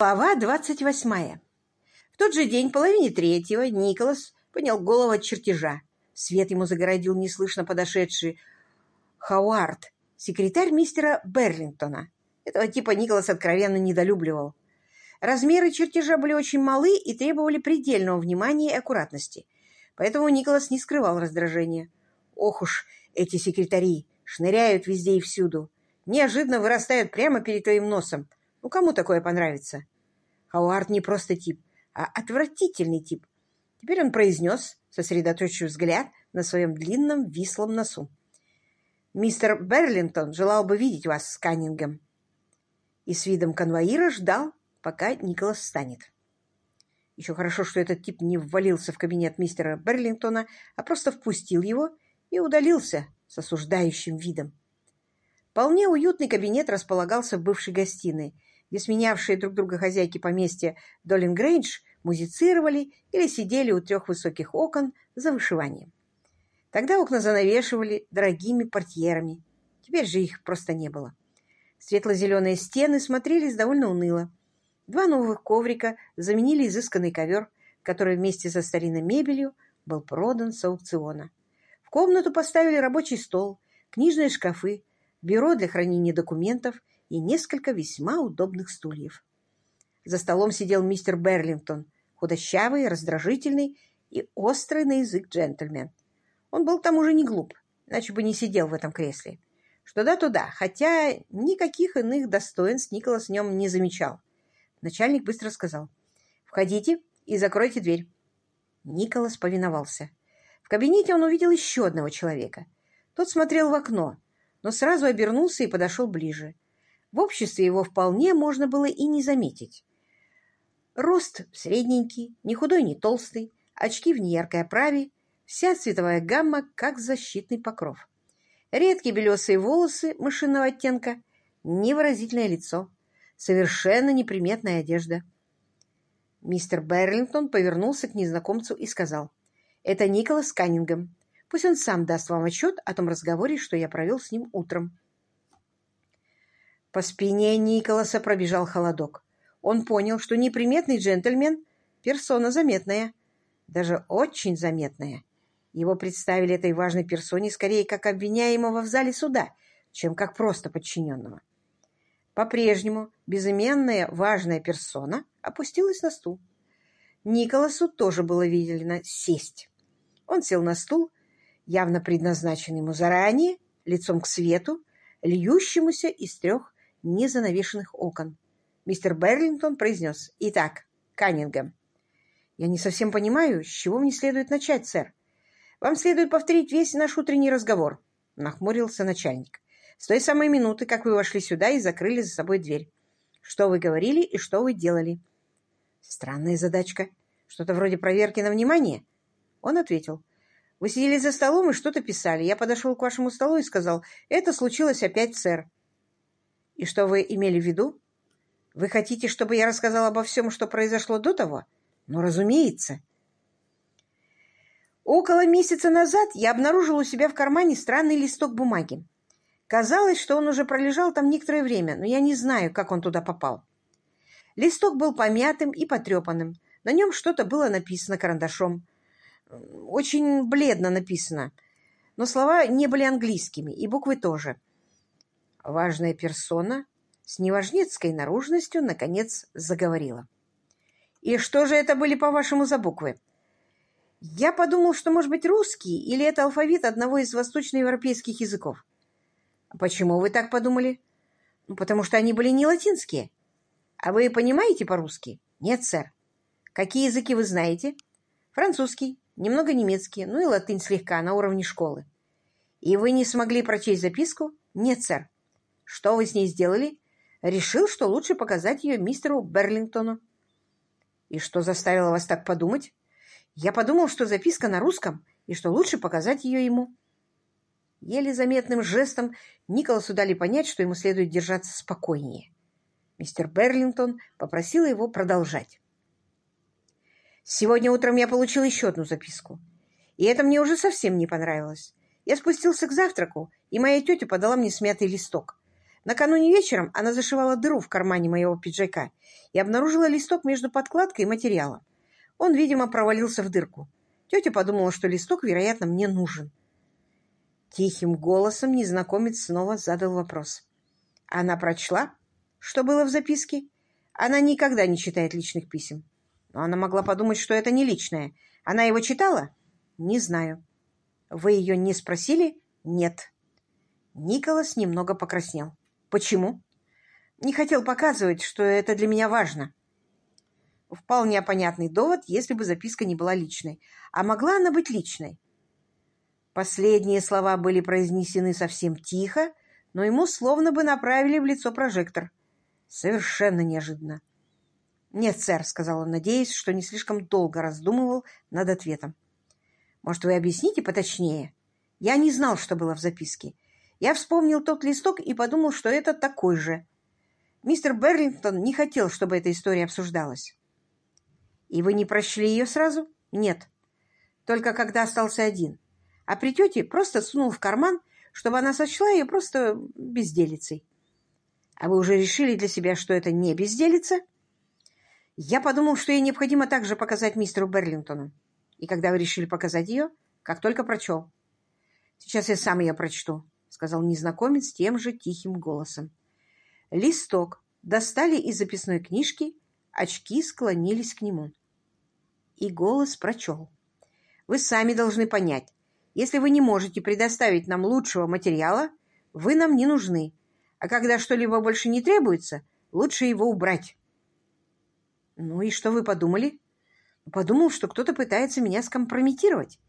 Глава двадцать восьмая. В тот же день, половине третьего, Николас понял голову от чертежа. Свет ему загородил неслышно подошедший Хауард, секретарь мистера Берлингтона. Этого типа Николас откровенно недолюбливал. Размеры чертежа были очень малы и требовали предельного внимания и аккуратности. Поэтому Николас не скрывал раздражения. Ох уж эти секретари! Шныряют везде и всюду. Неожиданно вырастают прямо перед твоим носом. Ну, кому такое понравится? Хауард не просто тип, а отвратительный тип. Теперь он произнес, сосредоточив взгляд на своем длинном вислом носу. «Мистер Берлинтон желал бы видеть вас с Каннингем». И с видом конвоира ждал, пока Николас встанет. Еще хорошо, что этот тип не ввалился в кабинет мистера Берлингтона, а просто впустил его и удалился с осуждающим видом. Вполне уютный кабинет располагался в бывшей гостиной, где сменявшие друг друга хозяйки поместья Долин Грейндж музицировали или сидели у трех высоких окон за вышиванием. Тогда окна занавешивали дорогими портьерами. Теперь же их просто не было. Светло-зеленые стены смотрелись довольно уныло. Два новых коврика заменили изысканный ковер, который вместе со старинной мебелью был продан с аукциона. В комнату поставили рабочий стол, книжные шкафы, бюро для хранения документов и несколько весьма удобных стульев. За столом сидел мистер Берлингтон, худощавый, раздражительный и острый на язык джентльмен. Он был к тому же не глуп, иначе бы не сидел в этом кресле. Что да, то да, хотя никаких иных достоинств Николас в нем не замечал. Начальник быстро сказал «Входите и закройте дверь». Николас повиновался. В кабинете он увидел еще одного человека. Тот смотрел в окно, но сразу обернулся и подошел ближе. В обществе его вполне можно было и не заметить. Рост средненький, не худой, не толстый, очки в неяркой оправе, вся цветовая гамма, как защитный покров. Редкие белесые волосы мышиного оттенка, невыразительное лицо, совершенно неприметная одежда. Мистер Берлингтон повернулся к незнакомцу и сказал, «Это Николас Каннингем. Пусть он сам даст вам отчет о том разговоре, что я провел с ним утром». По спине Николаса пробежал холодок. Он понял, что неприметный джентльмен — персона заметная, даже очень заметная. Его представили этой важной персоне скорее как обвиняемого в зале суда, чем как просто подчиненного. По-прежнему безыменная важная персона опустилась на стул. Николасу тоже было велено сесть. Он сел на стул, явно предназначенный ему заранее, лицом к свету, льющемуся из трех незанавешенных окон. Мистер Берлингтон произнес «Итак, Каннингем». «Я не совсем понимаю, с чего мне следует начать, сэр. Вам следует повторить весь наш утренний разговор», — нахмурился начальник. «С той самой минуты, как вы вошли сюда и закрыли за собой дверь. Что вы говорили и что вы делали?» «Странная задачка. Что-то вроде проверки на внимание?» Он ответил. «Вы сидели за столом и что-то писали. Я подошел к вашему столу и сказал, это случилось опять, сэр. И что вы имели в виду? Вы хотите, чтобы я рассказал обо всем, что произошло до того? Ну, разумеется. Около месяца назад я обнаружил у себя в кармане странный листок бумаги. Казалось, что он уже пролежал там некоторое время, но я не знаю, как он туда попал. Листок был помятым и потрепанным. На нем что-то было написано карандашом. Очень бледно написано. Но слова не были английскими, и буквы тоже. Важная персона с неважнецкой наружностью наконец заговорила. «И что же это были, по-вашему, за буквы?» «Я подумал, что, может быть, русский или это алфавит одного из восточноевропейских языков». «А «Почему вы так подумали?» «Ну, потому что они были не латинские». «А вы понимаете по-русски?» «Нет, сэр». «Какие языки вы знаете?» «Французский, немного немецкий, ну и латынь слегка, на уровне школы». «И вы не смогли прочесть записку?» «Нет, сэр». Что вы с ней сделали? Решил, что лучше показать ее мистеру Берлингтону. И что заставило вас так подумать? Я подумал, что записка на русском, и что лучше показать ее ему. Еле заметным жестом Николасу дали понять, что ему следует держаться спокойнее. Мистер Берлингтон попросил его продолжать. «Сегодня утром я получил еще одну записку, и это мне уже совсем не понравилось. Я спустился к завтраку, и моя тетя подала мне смятый листок. Накануне вечером она зашивала дыру в кармане моего пиджака и обнаружила листок между подкладкой и материалом. Он, видимо, провалился в дырку. Тетя подумала, что листок, вероятно, мне нужен. Тихим голосом незнакомец снова задал вопрос. Она прочла, что было в записке. Она никогда не читает личных писем. Но она могла подумать, что это не личное. Она его читала? Не знаю. Вы ее не спросили? Нет. Николас немного покраснел. Почему? Не хотел показывать, что это для меня важно. Вполне понятный довод, если бы записка не была личной. А могла она быть личной? Последние слова были произнесены совсем тихо, но ему словно бы направили в лицо прожектор. Совершенно неожиданно. «Нет, сэр», — сказал он, надеясь, что не слишком долго раздумывал над ответом. «Может, вы объясните поточнее? Я не знал, что было в записке. Я вспомнил тот листок и подумал, что это такой же. Мистер Берлингтон не хотел, чтобы эта история обсуждалась. И вы не прочли ее сразу? Нет. Только когда остался один. А при тете просто сунул в карман, чтобы она сочла ее просто безделицей. А вы уже решили для себя, что это не безделица? Я подумал, что ей необходимо также показать мистеру Берлингтону. И когда вы решили показать ее, как только прочел. Сейчас я сам ее прочту. — сказал незнакомец тем же тихим голосом. Листок достали из записной книжки, очки склонились к нему. И голос прочел. «Вы сами должны понять, если вы не можете предоставить нам лучшего материала, вы нам не нужны, а когда что-либо больше не требуется, лучше его убрать». «Ну и что вы подумали?» «Подумал, что кто-то пытается меня скомпрометировать.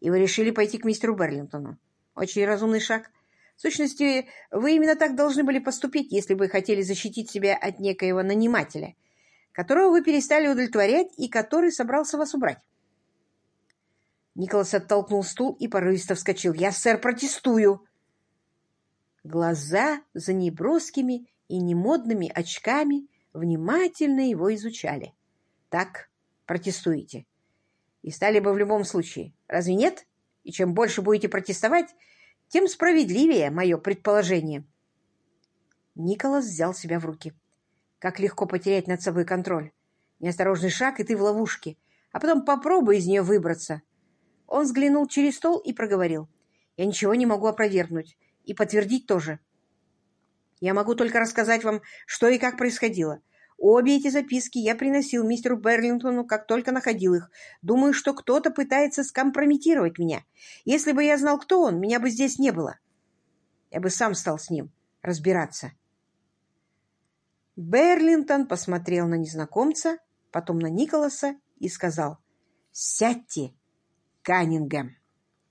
И вы решили пойти к мистеру Берлингтону. Очень разумный шаг. В сущности, вы именно так должны были поступить, если бы хотели защитить себя от некоего нанимателя, которого вы перестали удовлетворять и который собрался вас убрать. Николас оттолкнул стул и порывисто вскочил. «Я, сэр, протестую!» Глаза за неброскими и немодными очками внимательно его изучали. «Так, протестуете. И стали бы в любом случае. Разве нет?» И чем больше будете протестовать, тем справедливее мое предположение. Николас взял себя в руки. Как легко потерять над собой контроль. Неосторожный шаг, и ты в ловушке. А потом попробуй из нее выбраться. Он взглянул через стол и проговорил. Я ничего не могу опровергнуть. И подтвердить тоже. Я могу только рассказать вам, что и как происходило. Обе эти записки я приносил мистеру Берлингтону, как только находил их. Думаю, что кто-то пытается скомпрометировать меня. Если бы я знал, кто он, меня бы здесь не было. Я бы сам стал с ним разбираться. Берлингтон посмотрел на незнакомца, потом на Николаса и сказал «Сядьте, Каннингем».